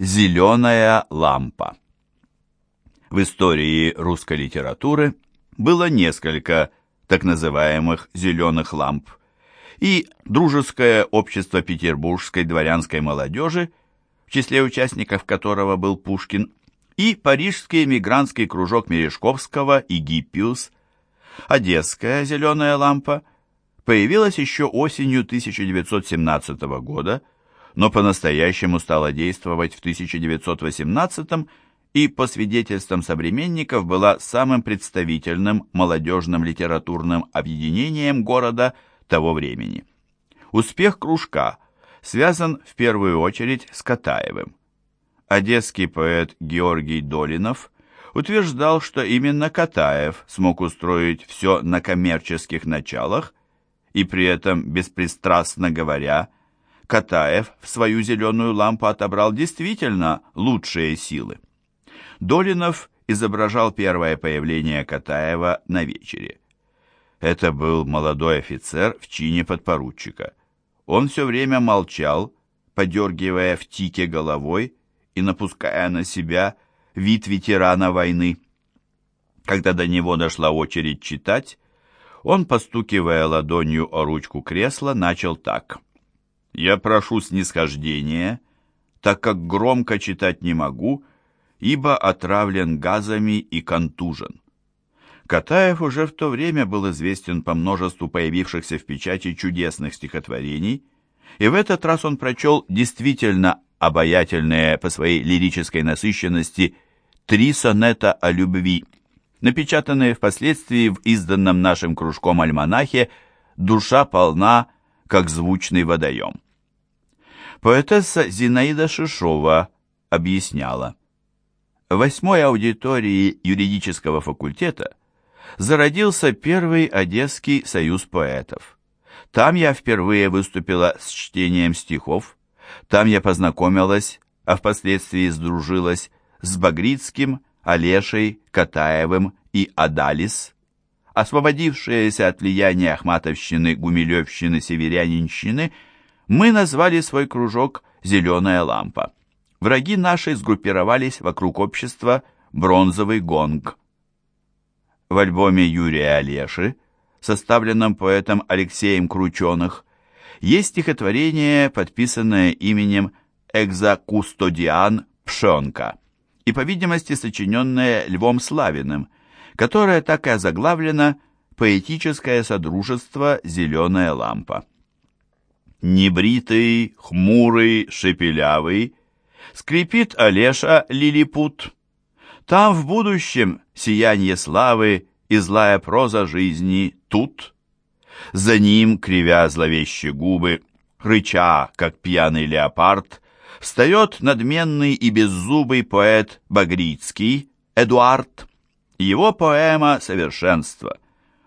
Зеленая лампа. В истории русской литературы было несколько так называемых «зеленых ламп», и Дружеское общество петербургской дворянской молодежи, в числе участников которого был Пушкин, и Парижский эмигрантский кружок Мережковского и Гиппиус. Одесская «зеленая лампа» появилась еще осенью 1917 года, но по-настоящему стала действовать в 1918 и, по свидетельствам современников, была самым представительным молодежным литературным объединением города того времени. Успех кружка связан в первую очередь с Катаевым. Одесский поэт Георгий Долинов утверждал, что именно Катаев смог устроить все на коммерческих началах, и при этом, беспристрастно говоря, Катаев в свою зеленую лампу отобрал действительно лучшие силы. Долинов изображал первое появление Катаева на вечере. Это был молодой офицер в чине подпоручика. Он все время молчал, подергивая в тике головой и напуская на себя вид ветерана войны. Когда до него дошла очередь читать, он, постукивая ладонью о ручку кресла, начал так. «Я прошу снисхождения, так как громко читать не могу, ибо отравлен газами и контужен». Катаев уже в то время был известен по множеству появившихся в печати чудесных стихотворений, и в этот раз он прочел действительно обаятельные по своей лирической насыщенности три сонета о любви, напечатанные впоследствии в изданном нашим кружком альманахе «Душа полна, как звучный водоем». Поэтесса Зинаида Шишова объясняла. Восьмой аудитории юридического факультета зародился первый Одесский союз поэтов. Там я впервые выступила с чтением стихов, там я познакомилась, а впоследствии сдружилась с Багрицким, Олешей, Катаевым и Адалис. Освободившиеся от влияния Ахматовщины, Гумилевщины, Северянинщины, мы назвали свой кружок «Зеленая лампа». Враги наши сгруппировались вокруг общества «Бронзовый гонг». В альбоме Юрия Олеши, составленном поэтом Алексеем Крученых, есть стихотворение, подписанное именем «Экзакустодиан Пшонка» и, по видимости, сочиненное Львом Славиным, которое так и озаглавлено «Поэтическое содружество «Зеленая лампа». Небритый, хмурый, шепелявый, скрипит Олеша Лилипут. Там в будущем сияние славы и злая проза жизни тут. За ним, кривя зловеще губы, рыча, как пьяный леопард, встает надменный и беззубый поэт Багрицкий, Эдуард. Его поэма «Совершенство».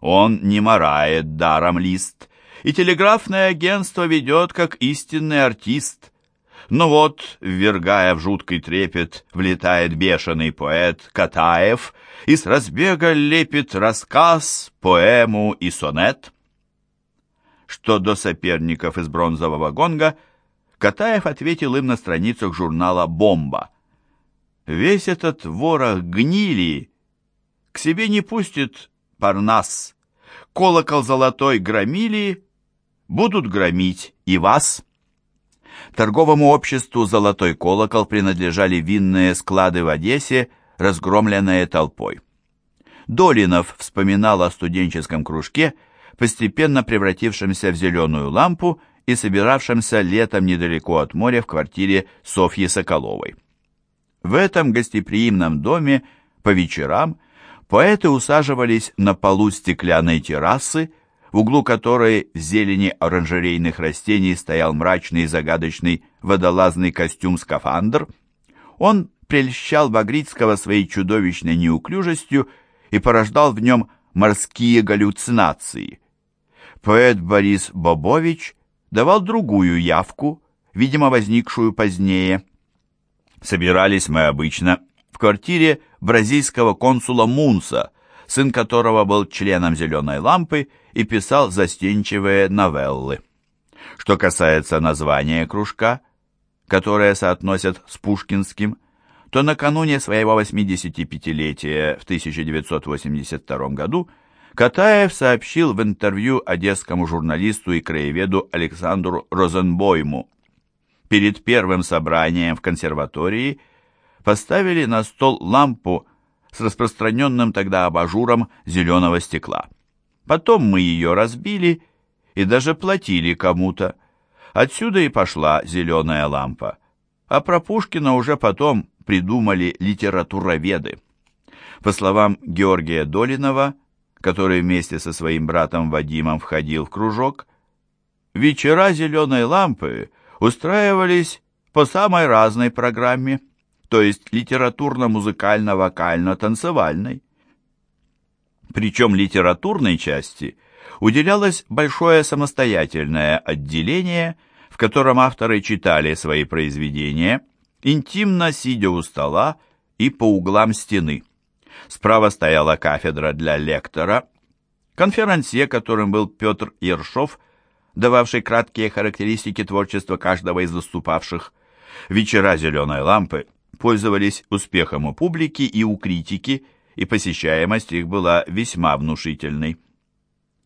Он не морает даром лист, и телеграфное агентство ведет как истинный артист. Но вот, ввергая в жуткий трепет, влетает бешеный поэт Катаев и с разбега лепит рассказ, поэму и сонет. Что до соперников из бронзового гонга, Катаев ответил им на страницах журнала «Бомба». Весь этот ворох гнили к себе не пустит Парнас. Колокол золотой громили, будут громить и вас. Торговому обществу «Золотой колокол» принадлежали винные склады в Одессе, разгромленные толпой. Долинов вспоминал о студенческом кружке, постепенно превратившемся в зеленую лампу и собиравшемся летом недалеко от моря в квартире Софьи Соколовой. В этом гостеприимном доме по вечерам поэты усаживались на полу стеклянной террасы, в углу которой в зелени оранжерейных растений стоял мрачный и загадочный водолазный костюм-скафандр. Он прельщал Багрицкого своей чудовищной неуклюжестью и порождал в нем морские галлюцинации. Поэт Борис Бобович давал другую явку, видимо, возникшую позднее. Собирались мы обычно в квартире бразильского консула Мунса, сын которого был членом «Зеленой лампы» и писал застенчивые новеллы. Что касается названия кружка, которое соотносят с пушкинским, то накануне своего 85-летия в 1982 году Катаев сообщил в интервью одесскому журналисту и краеведу Александру Розенбойму. Перед первым собранием в консерватории поставили на стол лампу с распространенным тогда абажуром зеленого стекла. Потом мы ее разбили и даже платили кому-то. Отсюда и пошла зеленая лампа. А про Пушкина уже потом придумали литературоведы. По словам Георгия Долинова, который вместе со своим братом Вадимом входил в кружок, вечера зеленой лампы устраивались по самой разной программе, то есть литературно-музыкально-вокально-танцевальной. Причем литературной части уделялось большое самостоятельное отделение, в котором авторы читали свои произведения, интимно сидя у стола и по углам стены. Справа стояла кафедра для лектора. Конферансье, которым был Петр Ершов, дававший краткие характеристики творчества каждого из выступавших. Вечера «Зеленой лампы» пользовались успехом у публики и у критики, и посещаемость их была весьма внушительной.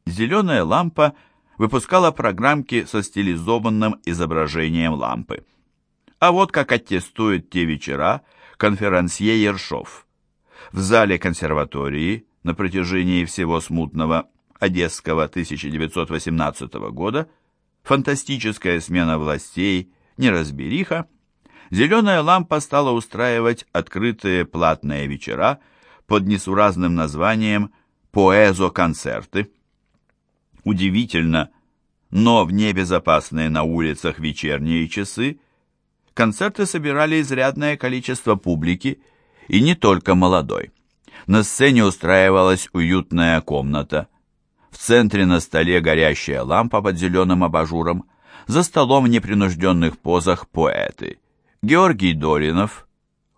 «Зеленая лампа» выпускала программки со стилизованным изображением лампы. А вот как аттестует те вечера конферансье Ершов – в зале консерватории на протяжении всего смутного Одесского 1918 года фантастическая смена властей, неразбериха, зеленая лампа стала устраивать открытые платные вечера под несуразным названием «Поэзо-концерты». Удивительно, но в небезопасные на улицах вечерние часы концерты собирали изрядное количество публики, и не только молодой. На сцене устраивалась уютная комната. В центре на столе горящая лампа под зеленым абажуром, за столом в непринужденных позах поэты. Георгий Долинов,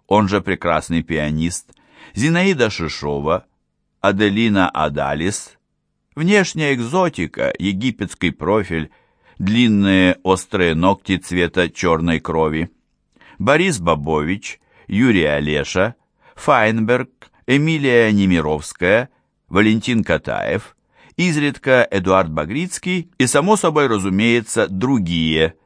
он же прекрасный пианист, Зинаида Шишова, Аделина Адалис, внешняя экзотика, египетский профиль, длинные острые ногти цвета черной крови. Борис Бабович, Юрий Олеша, Файнберг, Эмилия Немировская, Валентин Катаев, изредка Эдуард Багрицкий и, само собой разумеется, другие.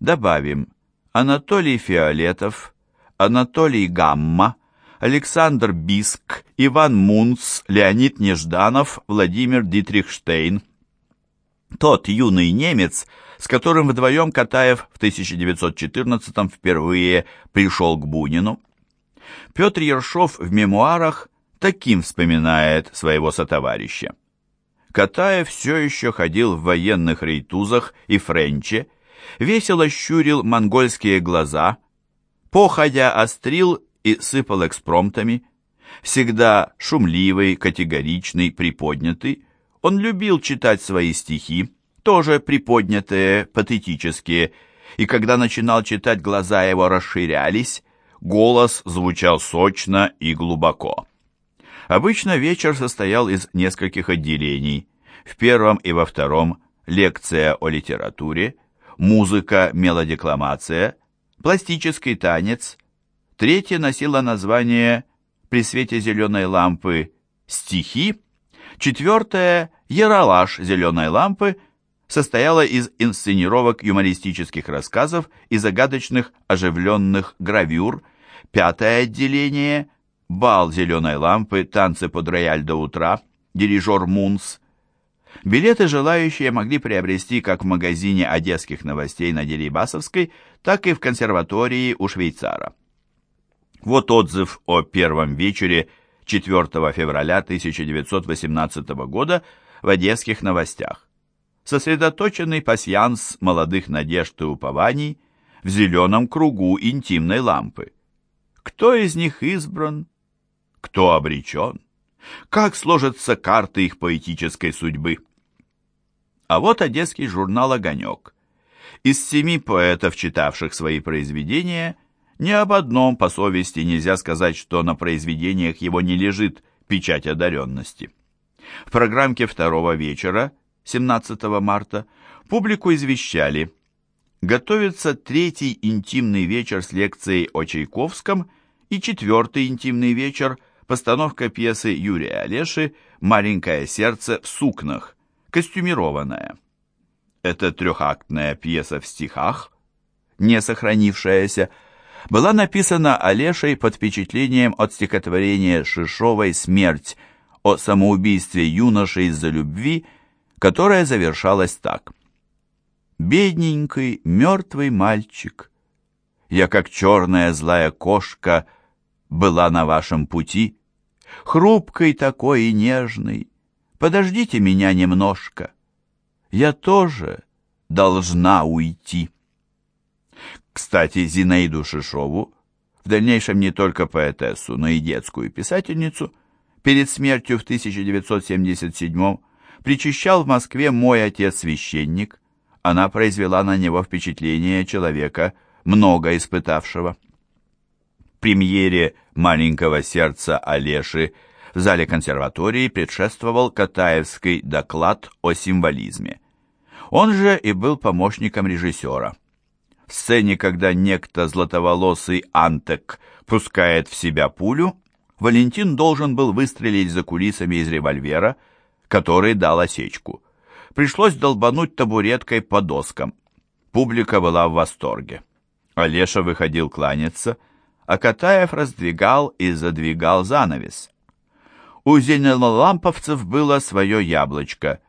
Добавим Анатолий Фиолетов, Анатолий Гамма, Александр Биск, Иван Мунц, Леонид Нежданов, Владимир Дитрихштейн. Тот юный немец, с которым вдвоем Катаев в 1914 впервые пришел к Бунину. Петр Ершов в мемуарах таким вспоминает своего сотоварища. Катаев все еще ходил в военных рейтузах и френче, весело щурил монгольские глаза, походя острил и сыпал экспромтами. Всегда шумливый, категоричный, приподнятый, он любил читать свои стихи, тоже приподнятые, патетические, и когда начинал читать, глаза его расширялись, Голос звучал сочно и глубоко. Обычно вечер состоял из нескольких отделений. В первом и во втором лекция о литературе, музыка, мелодекламация, пластический танец. Третья носила название «При свете зеленой лампы» стихи. Четвертая «Яралаш зеленой лампы» состояла из инсценировок юмористических рассказов и загадочных оживленных гравюр, Пятое отделение – бал зеленой лампы, танцы под рояль до утра, дирижер Мунс. Билеты желающие могли приобрести как в магазине одесских новостей на Дерибасовской, так и в консерватории у швейцара. Вот отзыв о первом вечере 4 февраля 1918 года в одесских новостях. Сосредоточенный пасьянс молодых надежд и упований в зеленом кругу интимной лампы. Кто из них избран, кто обречен? Как сложатся карты их поэтической судьбы? А вот одесский журнал «Огонек». Из семи поэтов, читавших свои произведения, ни об одном по совести нельзя сказать, что на произведениях его не лежит печать одаренности. В программке второго вечера, 17 марта, публику извещали готовится третий интимный вечер с лекцией о Чайковском и четвертый интимный вечер – постановка пьесы Юрия Олеши «Маленькое сердце в сукнах», костюмированная. Эта трехактная пьеса в стихах, не сохранившаяся, была написана Олешей под впечатлением от стихотворения Шишовой «Смерть» о самоубийстве юноши из-за любви, которое завершалось так. «Бедненький, мертвый мальчик, я, как черная злая кошка, была на вашем пути, хрупкой такой и нежный, подождите меня немножко, я тоже должна уйти». Кстати, Зинаиду Шишову, в дальнейшем не только поэтессу, но и детскую писательницу, перед смертью в 1977 причащал в Москве мой отец-священник. Она произвела на него впечатление человека, много испытавшего. Премьере «Маленького сердца» Олеши в зале консерватории предшествовал Катаевский доклад о символизме. Он же и был помощником режиссера. В сцене, когда некто златоволосый Антек пускает в себя пулю, Валентин должен был выстрелить за кулисами из револьвера, который дал осечку. Пришлось долбануть табуреткой по доскам. Публика была в восторге. Олеша выходил кланяться, а Катаев раздвигал и задвигал занавес. У зеленоламповцев было свое яблочко,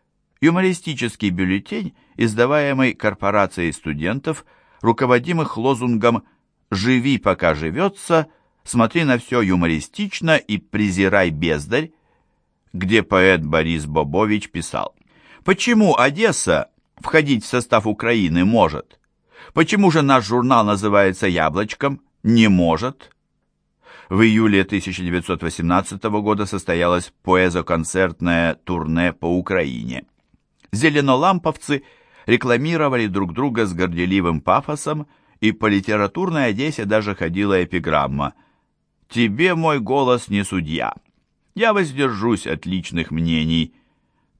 юмористический бюллетень, издаваемый корпорацией студентов – руководимых лозунгом «Живи, пока живется», «Смотри на все юмористично» и «Презирай бездарь», где поэт Борис Бобович писал «Почему Одесса входить в состав Украины может? Почему же наш журнал называется «Яблочком»? Не может». В июле 1918 года состоялось поэзоконцертное турне по Украине. Зеленоламповцы – рекламировали друг друга с горделивым пафосом, и по литературной Одессе даже ходила эпиграмма «Тебе мой голос не судья. Я воздержусь от личных мнений.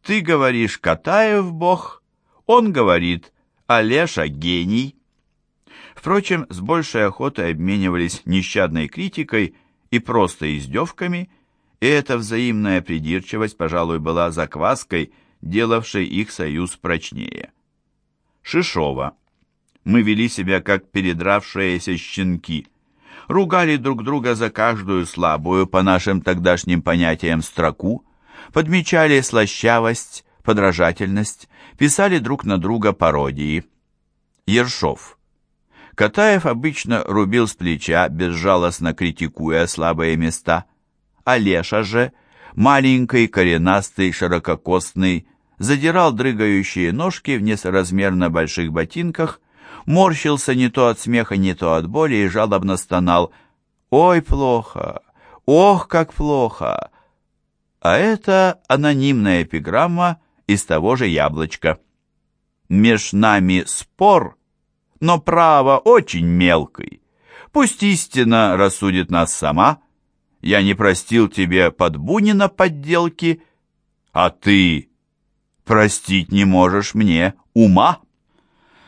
Ты говоришь Катаев бог, он говорит Олеша гений». Впрочем, с большей охотой обменивались нещадной критикой и просто издевками, и эта взаимная придирчивость, пожалуй, была закваской, делавшей их союз прочнее. Шишова. Мы вели себя как передравшиеся щенки. Ругали друг друга за каждую слабую, по нашим тогдашним понятиям, строку, подмечали слащавость, подражательность, писали друг на друга пародии. Ершов. Катаев обычно рубил с плеча, безжалостно критикуя слабые места. Олеша же, маленький, коренастый, ширококосный, задирал дрыгающие ножки в несоразмерно больших ботинках, морщился не то от смеха, не то от боли и жалобно стонал «Ой, плохо! Ох, как плохо!» А это анонимная эпиграмма из того же яблочка. «Меж нами спор, но право очень мелкий. Пусть истина рассудит нас сама. Я не простил тебе под Бунина подделки, а ты простить не можешь мне ума?»